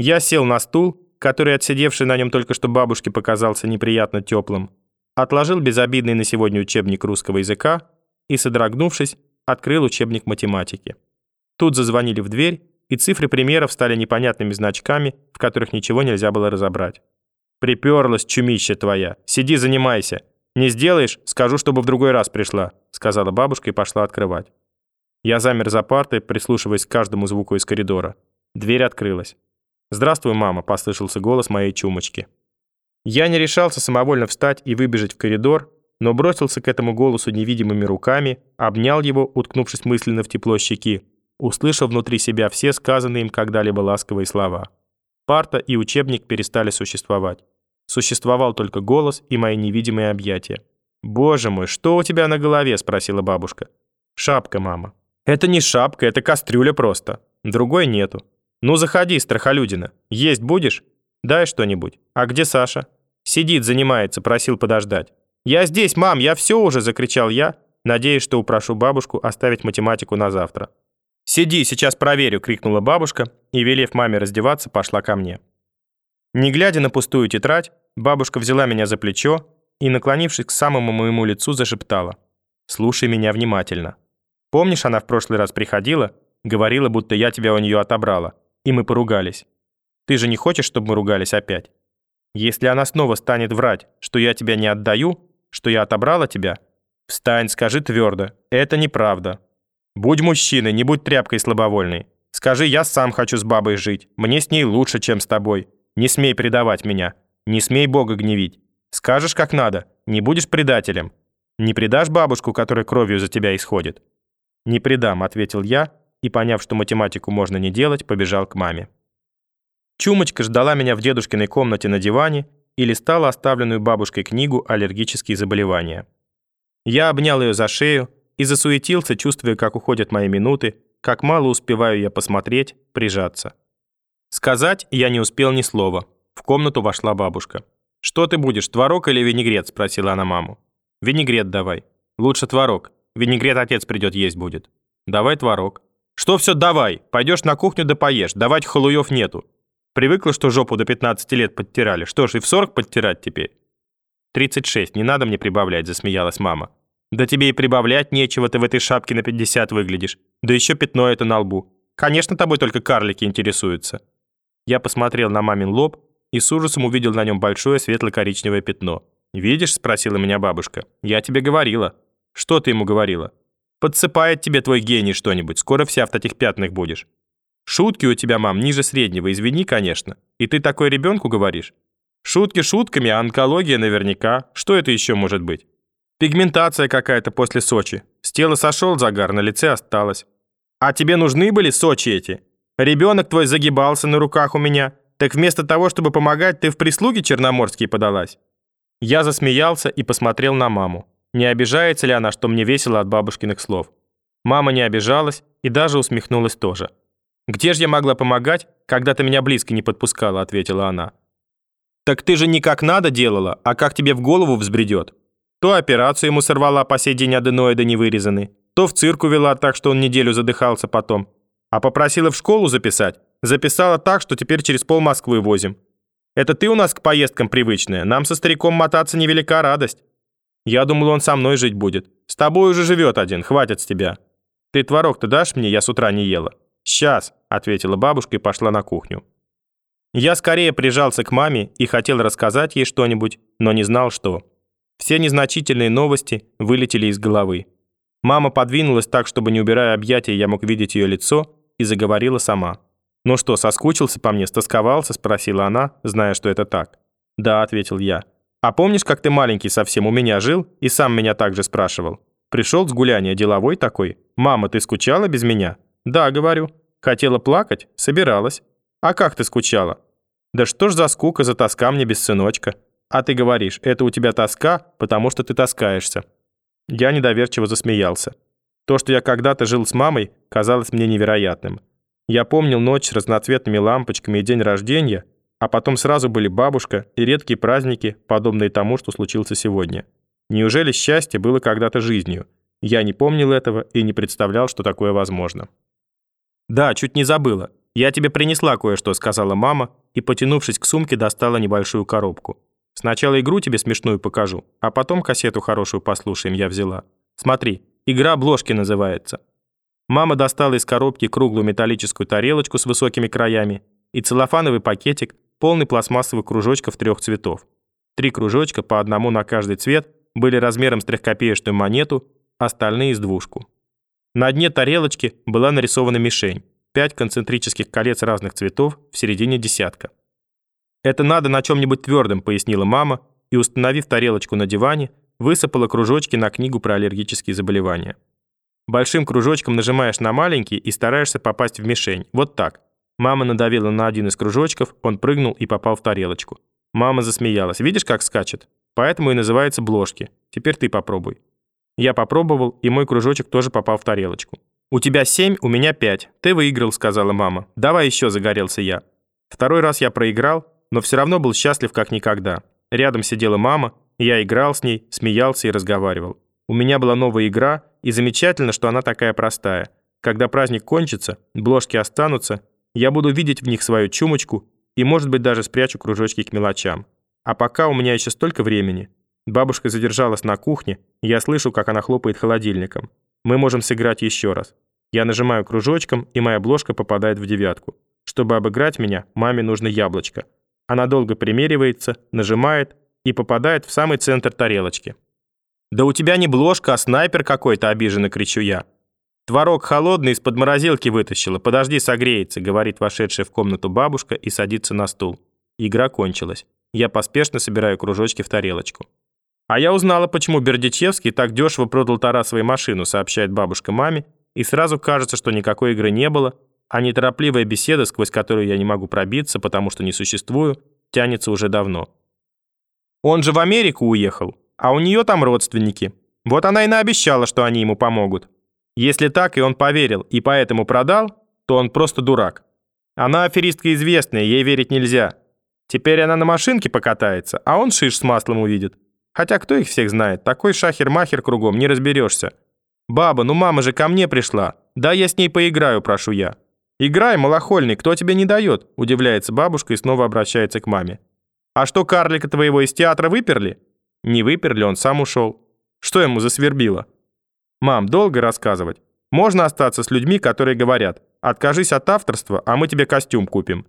Я сел на стул, который, отсидевший на нем только что бабушке, показался неприятно теплым, отложил безобидный на сегодня учебник русского языка и, содрогнувшись, открыл учебник математики. Тут зазвонили в дверь, и цифры примеров стали непонятными значками, в которых ничего нельзя было разобрать. «Приперлась, чумища твоя! Сиди, занимайся! Не сделаешь, скажу, чтобы в другой раз пришла», сказала бабушка и пошла открывать. Я замер за партой, прислушиваясь к каждому звуку из коридора. Дверь открылась. «Здравствуй, мама», — послышался голос моей чумочки. Я не решался самовольно встать и выбежать в коридор, но бросился к этому голосу невидимыми руками, обнял его, уткнувшись мысленно в тепло щеки, услышал внутри себя все сказанные им когда-либо ласковые слова. Парта и учебник перестали существовать. Существовал только голос и мои невидимые объятия. «Боже мой, что у тебя на голове?» – спросила бабушка. «Шапка, мама». «Это не шапка, это кастрюля просто. Другой нету. Ну заходи, страхолюдина. Есть будешь? Дай что-нибудь. А где Саша?» «Сидит, занимается, просил подождать». «Я здесь, мам, я все уже!» – закричал я, надеясь, что упрошу бабушку оставить математику на завтра. «Сиди, сейчас проверю!» — крикнула бабушка и, велев маме раздеваться, пошла ко мне. Не глядя на пустую тетрадь, бабушка взяла меня за плечо и, наклонившись к самому моему лицу, зашептала. «Слушай меня внимательно. Помнишь, она в прошлый раз приходила, говорила, будто я тебя у нее отобрала, и мы поругались. Ты же не хочешь, чтобы мы ругались опять? Если она снова станет врать, что я тебя не отдаю, что я отобрала тебя, встань, скажи твердо, это неправда, Будь мужчиной, не будь тряпкой слабовольной. Скажи, я сам хочу с бабой жить. Мне с ней лучше, чем с тобой. Не смей предавать меня. Не смей Бога гневить. Скажешь, как надо. Не будешь предателем. Не предашь бабушку, которая кровью за тебя исходит. Не предам, ответил я, и, поняв, что математику можно не делать, побежал к маме. Чумочка ждала меня в дедушкиной комнате на диване и листала оставленную бабушкой книгу «Аллергические заболевания». Я обнял ее за шею, и засуетился, чувствуя, как уходят мои минуты, как мало успеваю я посмотреть, прижаться. Сказать я не успел ни слова. В комнату вошла бабушка. «Что ты будешь, творог или винегрет?» – спросила она маму. «Винегрет давай. Лучше творог. Винегрет отец придет есть будет». «Давай творог». «Что все давай? Пойдешь на кухню да поешь. Давать халуев нету. Привыкла, что жопу до 15 лет подтирали. Что ж, и в 40 подтирать теперь?» «36, не надо мне прибавлять», – засмеялась мама. Да тебе и прибавлять нечего, ты в этой шапке на 50 выглядишь. Да еще пятно это на лбу. Конечно, тобой только карлики интересуются. Я посмотрел на мамин лоб и с ужасом увидел на нем большое светло-коричневое пятно. «Видишь?» – спросила меня бабушка. «Я тебе говорила». «Что ты ему говорила?» «Подсыпает тебе твой гений что-нибудь, скоро вся в таких пятнах будешь». «Шутки у тебя, мам, ниже среднего, извини, конечно. И ты такой ребенку говоришь?» «Шутки шутками, а онкология наверняка. Что это еще может быть?» Пигментация какая-то после Сочи. С тела сошел загар, на лице осталось. А тебе нужны были Сочи эти? Ребенок твой загибался на руках у меня. Так вместо того, чтобы помогать, ты в прислуги черноморские подалась?» Я засмеялся и посмотрел на маму. Не обижается ли она, что мне весело от бабушкиных слов? Мама не обижалась и даже усмехнулась тоже. «Где же я могла помогать, когда ты меня близко не подпускала?» – ответила она. «Так ты же не как надо делала, а как тебе в голову взбредет. То операцию ему сорвала по сей день аденоиды не вырезаны, то в цирк увела так, что он неделю задыхался потом. А попросила в школу записать. Записала так, что теперь через пол Москвы возим. Это ты у нас к поездкам привычная. Нам со стариком мотаться невелика радость. Я думал, он со мной жить будет. С тобой уже живет один, хватит с тебя. Ты творог-то дашь мне, я с утра не ела. Сейчас, ответила бабушка и пошла на кухню. Я скорее прижался к маме и хотел рассказать ей что-нибудь, но не знал, что. Все незначительные новости вылетели из головы. Мама подвинулась так, чтобы, не убирая объятия, я мог видеть ее лицо, и заговорила сама. «Ну что, соскучился по мне, стосковался?» – спросила она, зная, что это так. «Да», – ответил я. «А помнишь, как ты маленький совсем у меня жил и сам меня также спрашивал? Пришел с гуляния, деловой такой. Мама, ты скучала без меня?» «Да», – говорю. «Хотела плакать? Собиралась». «А как ты скучала?» «Да что ж за скука, за тоска мне без сыночка?» А ты говоришь, это у тебя тоска, потому что ты таскаешься. Я недоверчиво засмеялся. То, что я когда-то жил с мамой, казалось мне невероятным. Я помнил ночь с разноцветными лампочками и день рождения, а потом сразу были бабушка и редкие праздники, подобные тому, что случился сегодня. Неужели счастье было когда-то жизнью? Я не помнил этого и не представлял, что такое возможно. Да, чуть не забыла. «Я тебе принесла кое-что», — сказала мама, и, потянувшись к сумке, достала небольшую коробку. «Сначала игру тебе смешную покажу, а потом кассету хорошую послушаем я взяла. Смотри, игра обложки называется». Мама достала из коробки круглую металлическую тарелочку с высокими краями и целлофановый пакетик, полный пластмассовых кружочков трех цветов. Три кружочка, по одному на каждый цвет, были размером с трехкопеечную монету, остальные с двушку. На дне тарелочки была нарисована мишень, пять концентрических колец разных цветов, в середине десятка. «Это надо на чем-нибудь твердом», — пояснила мама, и, установив тарелочку на диване, высыпала кружочки на книгу про аллергические заболевания. Большим кружочком нажимаешь на маленький и стараешься попасть в мишень. Вот так. Мама надавила на один из кружочков, он прыгнул и попал в тарелочку. Мама засмеялась. Видишь, как скачет? Поэтому и называется бложки. Теперь ты попробуй. Я попробовал, и мой кружочек тоже попал в тарелочку. «У тебя семь, у меня пять. Ты выиграл», — сказала мама. «Давай еще», — загорелся я. Второй раз я проиграл, но все равно был счастлив как никогда. Рядом сидела мама, я играл с ней, смеялся и разговаривал. У меня была новая игра, и замечательно, что она такая простая. Когда праздник кончится, бложки останутся, я буду видеть в них свою чумочку и, может быть, даже спрячу кружочки к мелочам. А пока у меня еще столько времени. Бабушка задержалась на кухне, я слышу, как она хлопает холодильником. Мы можем сыграть еще раз. Я нажимаю кружочком, и моя бложка попадает в девятку. Чтобы обыграть меня, маме нужно яблочко. Она долго примеривается, нажимает и попадает в самый центр тарелочки. «Да у тебя не бложка, а снайпер какой-то», — обиженно кричу я. «Творог холодный из-под морозилки вытащила, подожди, согреется», — говорит вошедшая в комнату бабушка и садится на стул. Игра кончилась. Я поспешно собираю кружочки в тарелочку. «А я узнала, почему Бердичевский так дешево продал Тарасовой машину», сообщает бабушка маме, и сразу кажется, что никакой игры не было, а неторопливая беседа, сквозь которую я не могу пробиться, потому что не существую, тянется уже давно. «Он же в Америку уехал», а у нее там родственники. Вот она и наобещала, что они ему помогут. Если так, и он поверил, и поэтому продал, то он просто дурак. Она аферистка известная, ей верить нельзя. Теперь она на машинке покатается, а он шиш с маслом увидит. Хотя кто их всех знает, такой шахер-махер кругом, не разберешься. «Баба, ну мама же ко мне пришла. Да я с ней поиграю, прошу я». «Играй, малохольный, кто тебе не дает?» Удивляется бабушка и снова обращается к маме. «А что, карлика твоего из театра выперли?» Не выперли, он сам ушел. Что ему засвербило? Мам, долго рассказывать. Можно остаться с людьми, которые говорят, откажись от авторства, а мы тебе костюм купим.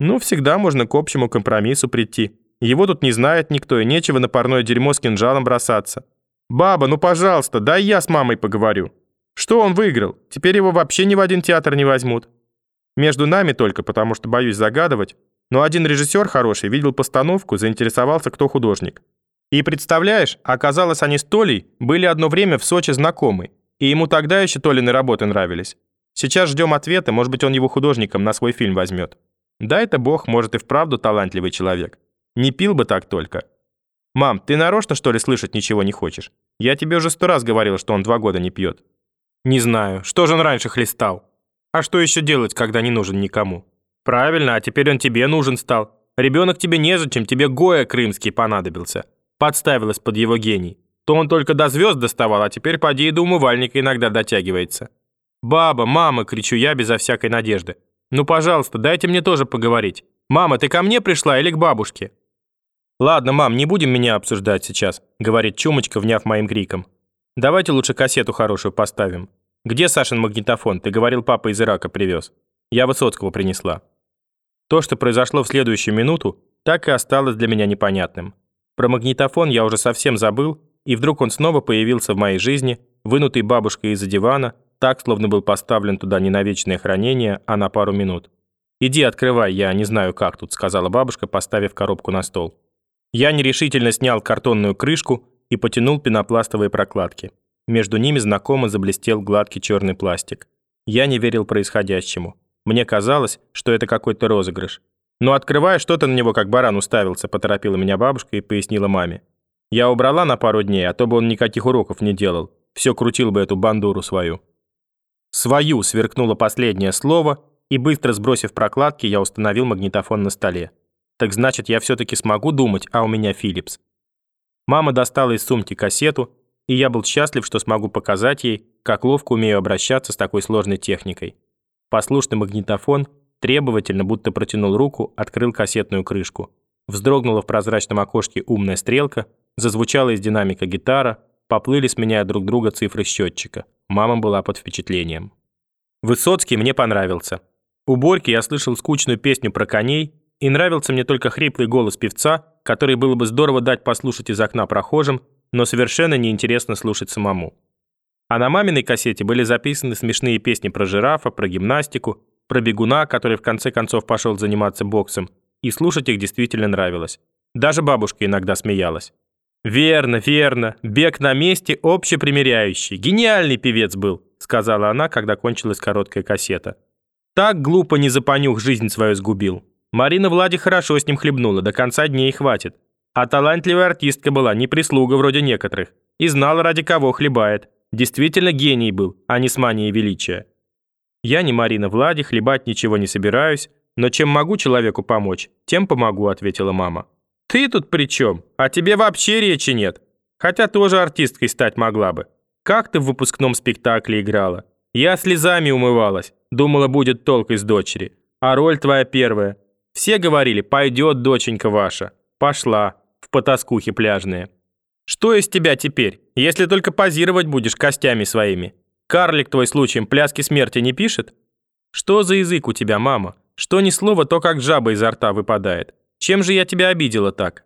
Ну, всегда можно к общему компромиссу прийти. Его тут не знает никто, и нечего на парное дерьмо с кинжалом бросаться. Баба, ну пожалуйста, дай я с мамой поговорю. Что он выиграл? Теперь его вообще ни в один театр не возьмут. Между нами только, потому что боюсь загадывать, но один режиссер хороший видел постановку, заинтересовался, кто художник. И представляешь, оказалось, они с Толей были одно время в Сочи знакомы, и ему тогда еще Толины работы нравились. Сейчас ждем ответа, может быть, он его художником на свой фильм возьмет. Да это бог, может, и вправду талантливый человек. Не пил бы так только. Мам, ты нарочно, что ли, слышать ничего не хочешь? Я тебе уже сто раз говорил, что он два года не пьет. Не знаю, что же он раньше хлестал? А что еще делать, когда не нужен никому? Правильно, а теперь он тебе нужен стал. Ребенок тебе незачем, тебе Гоя крымский понадобился подставилась под его гений. То он только до звезд доставал, а теперь поди и до умывальника иногда дотягивается. «Баба, мама!» — кричу я безо всякой надежды. «Ну, пожалуйста, дайте мне тоже поговорить. Мама, ты ко мне пришла или к бабушке?» «Ладно, мам, не будем меня обсуждать сейчас», — говорит Чумочка, вняв моим криком. «Давайте лучше кассету хорошую поставим. Где Сашин магнитофон? Ты говорил, папа из Ирака привез. Я Высоцкого принесла». То, что произошло в следующую минуту, так и осталось для меня непонятным. Про магнитофон я уже совсем забыл, и вдруг он снова появился в моей жизни, вынутый бабушкой из-за дивана, так, словно был поставлен туда не на вечное хранение, а на пару минут. «Иди открывай, я не знаю как тут», — сказала бабушка, поставив коробку на стол. Я нерешительно снял картонную крышку и потянул пенопластовые прокладки. Между ними знакомо заблестел гладкий черный пластик. Я не верил происходящему. Мне казалось, что это какой-то розыгрыш. «Ну, открывая, что-то на него как баран уставился», — поторопила меня бабушка и пояснила маме. «Я убрала на пару дней, а то бы он никаких уроков не делал. Все крутил бы эту бандуру свою». «Свою» сверкнуло последнее слово, и быстро сбросив прокладки, я установил магнитофон на столе. Так значит, я все-таки смогу думать, а у меня Филлипс. Мама достала из сумки кассету, и я был счастлив, что смогу показать ей, как ловко умею обращаться с такой сложной техникой. Послушный магнитофон требовательно, будто протянул руку, открыл кассетную крышку. Вздрогнула в прозрачном окошке умная стрелка, зазвучала из динамика гитара, поплыли, сменяя друг друга цифры счетчика. Мама была под впечатлением. Высоцкий мне понравился. У Борьки я слышал скучную песню про коней, и нравился мне только хриплый голос певца, который было бы здорово дать послушать из окна прохожим, но совершенно неинтересно слушать самому. А на маминой кассете были записаны смешные песни про жирафа, про гимнастику, про бегуна, который в конце концов пошел заниматься боксом, и слушать их действительно нравилось. Даже бабушка иногда смеялась. «Верно, верно, бег на месте общепримиряющий. Гениальный певец был», сказала она, когда кончилась короткая кассета. «Так глупо не запонюх жизнь свою сгубил. Марина Влади хорошо с ним хлебнула, до конца дней хватит. А талантливая артистка была, не прислуга вроде некоторых. И знала, ради кого хлебает. Действительно гений был, а не с манией величия. Я не Марина Влади, хлебать ничего не собираюсь, но чем могу человеку помочь, тем помогу, ответила мама. Ты тут при чем? О тебе вообще речи нет. Хотя тоже артисткой стать могла бы. Как ты в выпускном спектакле играла? Я слезами умывалась, думала, будет толк из дочери. А роль твоя первая. Все говорили, пойдет доченька ваша. Пошла, в потаскухи пляжные. Что из тебя теперь, если только позировать будешь костями своими? Карлик твой случаем пляски смерти не пишет? Что за язык у тебя, мама? Что ни слова, то как жаба изо рта выпадает. Чем же я тебя обидела так?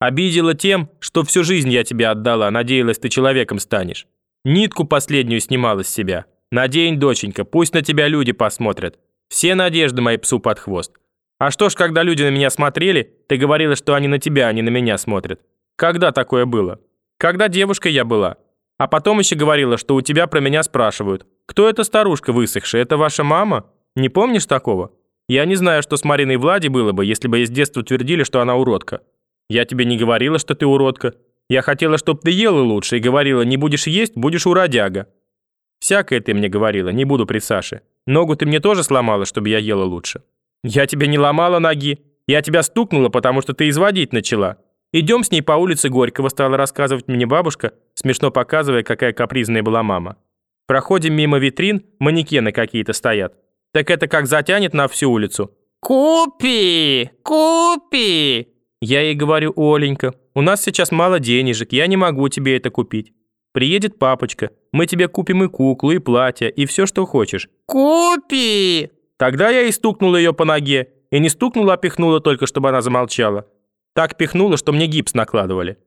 Обидела тем, что всю жизнь я тебе отдала, надеялась, ты человеком станешь. Нитку последнюю снимала с себя. Надень, доченька, пусть на тебя люди посмотрят. Все надежды мои псу под хвост. А что ж, когда люди на меня смотрели, ты говорила, что они на тебя, а не на меня смотрят. Когда такое было? Когда девушкой я была. А потом еще говорила, что у тебя про меня спрашивают. Кто эта старушка высохшая? Это ваша мама? Не помнишь такого? Я не знаю, что с Мариной Влади было бы, если бы из детства твердили, что она уродка. Я тебе не говорила, что ты уродка. Я хотела, чтобы ты ела лучше и говорила, не будешь есть, будешь уродяга. Всякое ты мне говорила, не буду при Саше. Ногу ты мне тоже сломала, чтобы я ела лучше. Я тебе не ломала ноги. Я тебя стукнула, потому что ты изводить начала. Идем с ней по улице Горького, стала рассказывать мне бабушка, смешно показывая, какая капризная была мама. Проходим мимо витрин, манекены какие-то стоят. Так это как затянет на всю улицу. «Купи! Купи!» Я ей говорю, Оленька, у нас сейчас мало денежек, я не могу тебе это купить. Приедет папочка, мы тебе купим и куклу, и платье, и все, что хочешь. «Купи!» Тогда я и стукнула ее по ноге. И не стукнула, а пихнула только, чтобы она замолчала. Так пихнула, что мне гипс накладывали.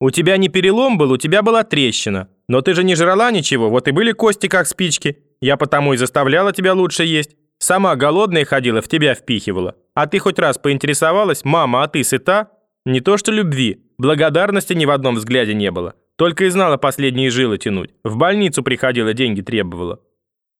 У тебя не перелом был, у тебя была трещина. Но ты же не жрала ничего, вот и были кости как спички. Я потому и заставляла тебя лучше есть. Сама голодная ходила, в тебя впихивала. А ты хоть раз поинтересовалась, мама, а ты сыта? Не то что любви, благодарности ни в одном взгляде не было. Только и знала последние жилы тянуть. В больницу приходила, деньги требовала.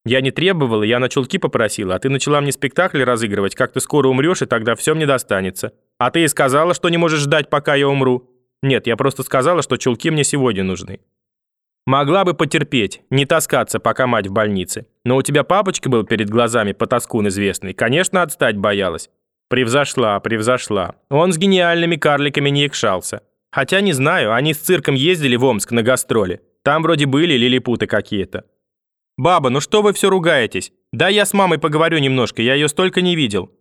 Я не требовала, я на чулки попросила, а ты начала мне спектакль разыгрывать, как ты скоро умрешь, и тогда все мне достанется. А ты и сказала, что не можешь ждать, пока я умру. Нет, я просто сказала, что чулки мне сегодня нужны. Могла бы потерпеть, не таскаться, пока мать в больнице. Но у тебя папочка был перед глазами потаскун известный. Конечно, отстать боялась. Превзошла, превзошла. Он с гениальными карликами не якшался. Хотя не знаю, они с цирком ездили в Омск на гастроли. Там вроде были лилипуты какие-то. «Баба, ну что вы все ругаетесь? Да я с мамой поговорю немножко, я ее столько не видел».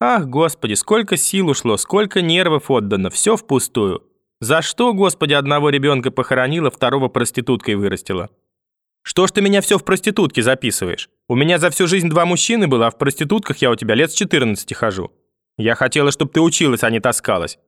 «Ах, господи, сколько сил ушло, сколько нервов отдано, все впустую. За что, господи, одного ребенка похоронила, второго проституткой вырастила?» «Что ж ты меня все в проститутке записываешь? У меня за всю жизнь два мужчины было, а в проститутках я у тебя лет с 14 хожу. Я хотела, чтобы ты училась, а не таскалась.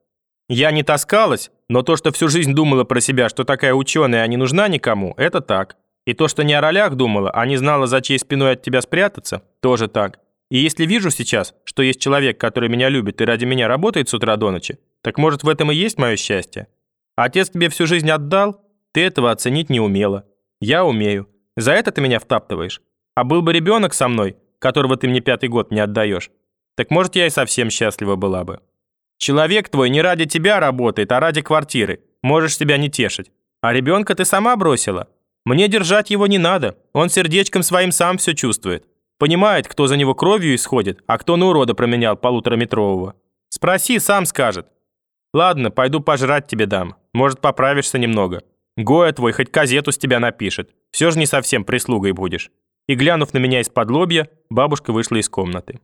Я не таскалась, но то, что всю жизнь думала про себя, что такая ученая, а не нужна никому, это так. И то, что не о ролях думала, а не знала, за чьей спиной от тебя спрятаться, тоже так. И если вижу сейчас, что есть человек, который меня любит и ради меня работает с утра до ночи, так может в этом и есть мое счастье? Отец тебе всю жизнь отдал, ты этого оценить не умела. Я умею. За это ты меня втаптываешь. А был бы ребенок со мной, которого ты мне пятый год не отдаешь, так может я и совсем счастлива была бы. Человек твой не ради тебя работает, а ради квартиры. Можешь себя не тешить. А ребенка ты сама бросила. Мне держать его не надо, он сердечком своим сам все чувствует. Понимает, кто за него кровью исходит, а кто на урода променял полутораметрового. Спроси, сам скажет. Ладно, пойду пожрать тебе дам, может поправишься немного. Гоя твой хоть газету с тебя напишет, все же не совсем прислугой будешь. И глянув на меня из-под лобья, бабушка вышла из комнаты.